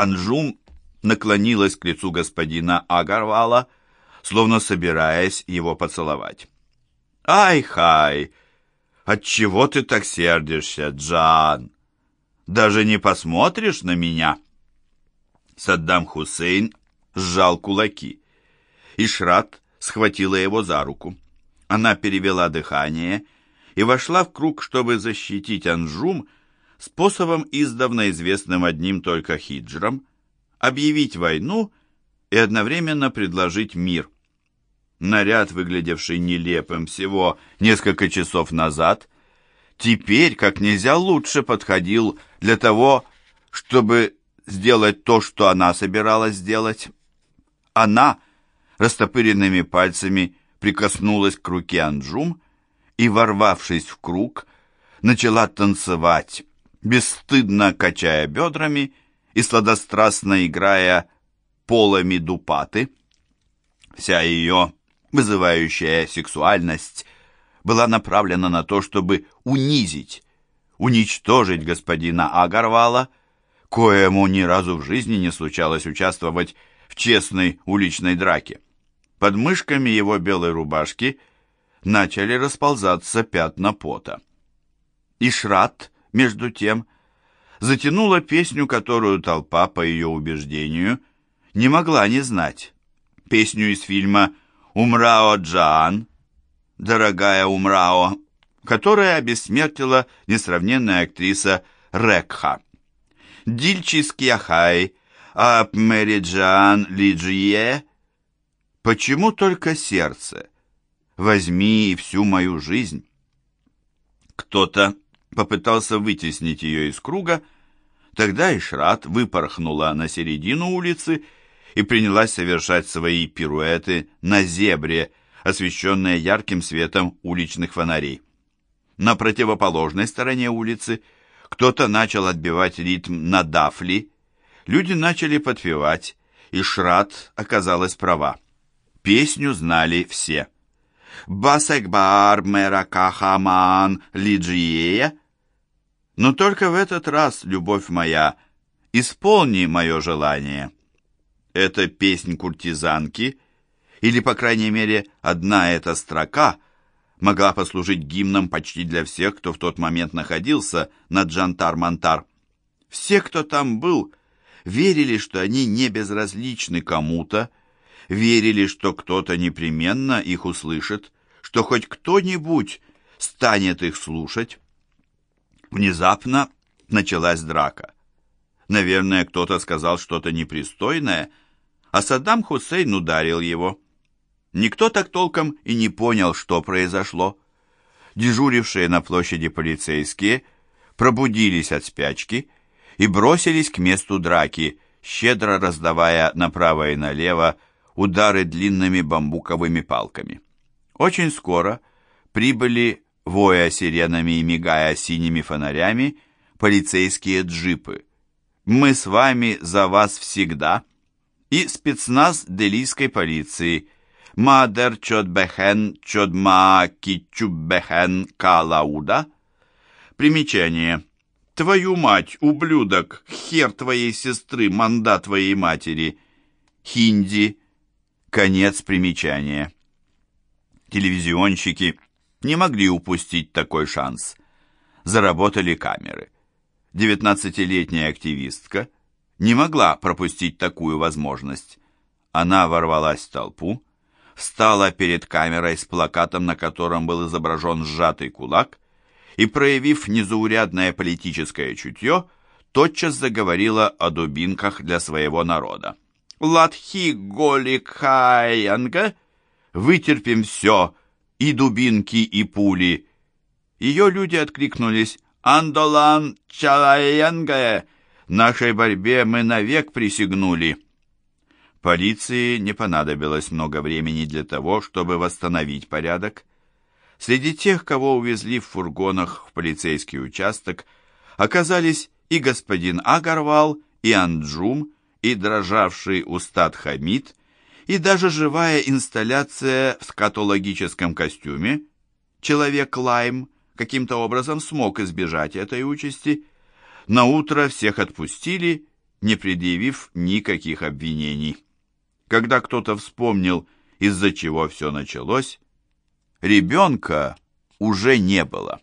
Анжум наклонилась к лицу господина Агарвала, словно собираясь его поцеловать. «Ай-хай! Отчего ты так сердишься, Джан? Даже не посмотришь на меня?» Саддам Хусейн сжал кулаки. Ишрат схватила его за руку. Она перевела дыхание и вошла в круг, чтобы защитить Анжум способом, издавна известным одним только хиджрам, объявить войну и одновременно предложить мир. Наряд, выглядевший нелепым всего несколько часов назад, теперь как нельзя лучше подходил для того, чтобы сделать то, что она собиралась сделать. Она растопыренными пальцами прикоснулась к руке Анджум и, ворвавшись в круг, начала танцевать, бесстыдно качая бедрами и сладострастно играя полами дупаты. Вся ее вызывающая сексуальность была направлена на то, чтобы унизить, уничтожить господина Агарвала, коему ни разу в жизни не случалось участвовать в честной уличной драке. Под мышками его белой рубашки начали расползаться пятна пота. Ишрат, между тем, затянула песню, которую толпа, по ее убеждению, не могла не знать. Песню из фильма «Умрао Джаан», «Дорогая Умрао», которая обессмертила несравненная актриса Рекха. Дильчиский Ахай, Ап Мэриджан Лиджие Почему только сердце? Возьми всю мою жизнь. Кто-то попытался вытеснить ее из круга, тогда Ишрат выпорхнула на середину улицы и принялась совершать свои пируэты на зебре, освещенные ярким светом уличных фонарей. На противоположной стороне улицы кто-то начал отбивать ритм на дафли, люди начали подпевать, и Шрат оказалась права. Песню знали все. «Басекбар меракахаман лиджиея». Но только в этот раз, любовь моя, исполни мое желание. Это песнь куртизанки, или, по крайней мере, одна эта строка могла послужить гимном почти для всех, кто в тот момент находился на Джантар-Мантар. Все, кто там был, верили, что они не безразличны кому-то, верили, что кто-то непременно их услышит, что хоть кто-нибудь станет их слушать. Внезапно началась драка. Наверное, кто-то сказал что-то непристойное, а Саддам Хусейн ударил его. Никто так толком и не понял, что произошло. Дежурившие на площади полицейские пробудились от спячки и бросились к месту драки, щедро раздавая направо и налево удары длинными бамбуковыми палками. Очень скоро прибыли, воя сиренами и мигая синими фонарями, полицейские джипы. «Мы с вами за вас всегда» и спецназ делийской полиции «Мадер Чодбехен Чодма Кичуббехен Калауда». Примечание. «Твою мать, ублюдок, хер твоей сестры, манда твоей матери». Хинди. Конец примечания. Телевизионщики не могли упустить такой шанс. Заработали камеры. Девятнадцатилетняя активистка не могла пропустить такую возможность. Она ворвалась в толпу, встала перед камерой с плакатом, на котором был изображен сжатый кулак, и, проявив незаурядное политическое чутье, тотчас заговорила о дубинках для своего народа. Ладхи Голикхаянга, вытерпим все, и дубинки, и пули. Ее люди откликнулись «Андолан Чалаянга, нашей борьбе мы навек присягнули». Полиции не понадобилось много времени для того, чтобы восстановить порядок. Среди тех, кого увезли в фургонах в полицейский участок, оказались и господин Агарвал, и Анджум, и дрожавший устат Хамид, и даже живая инсталляция в скатологическом костюме, человек Лайм каким-то образом смог избежать этой участи. На утро всех отпустили, не предъявив никаких обвинений. Когда кто-то вспомнил, из-за чего все началось, ребенка уже не было.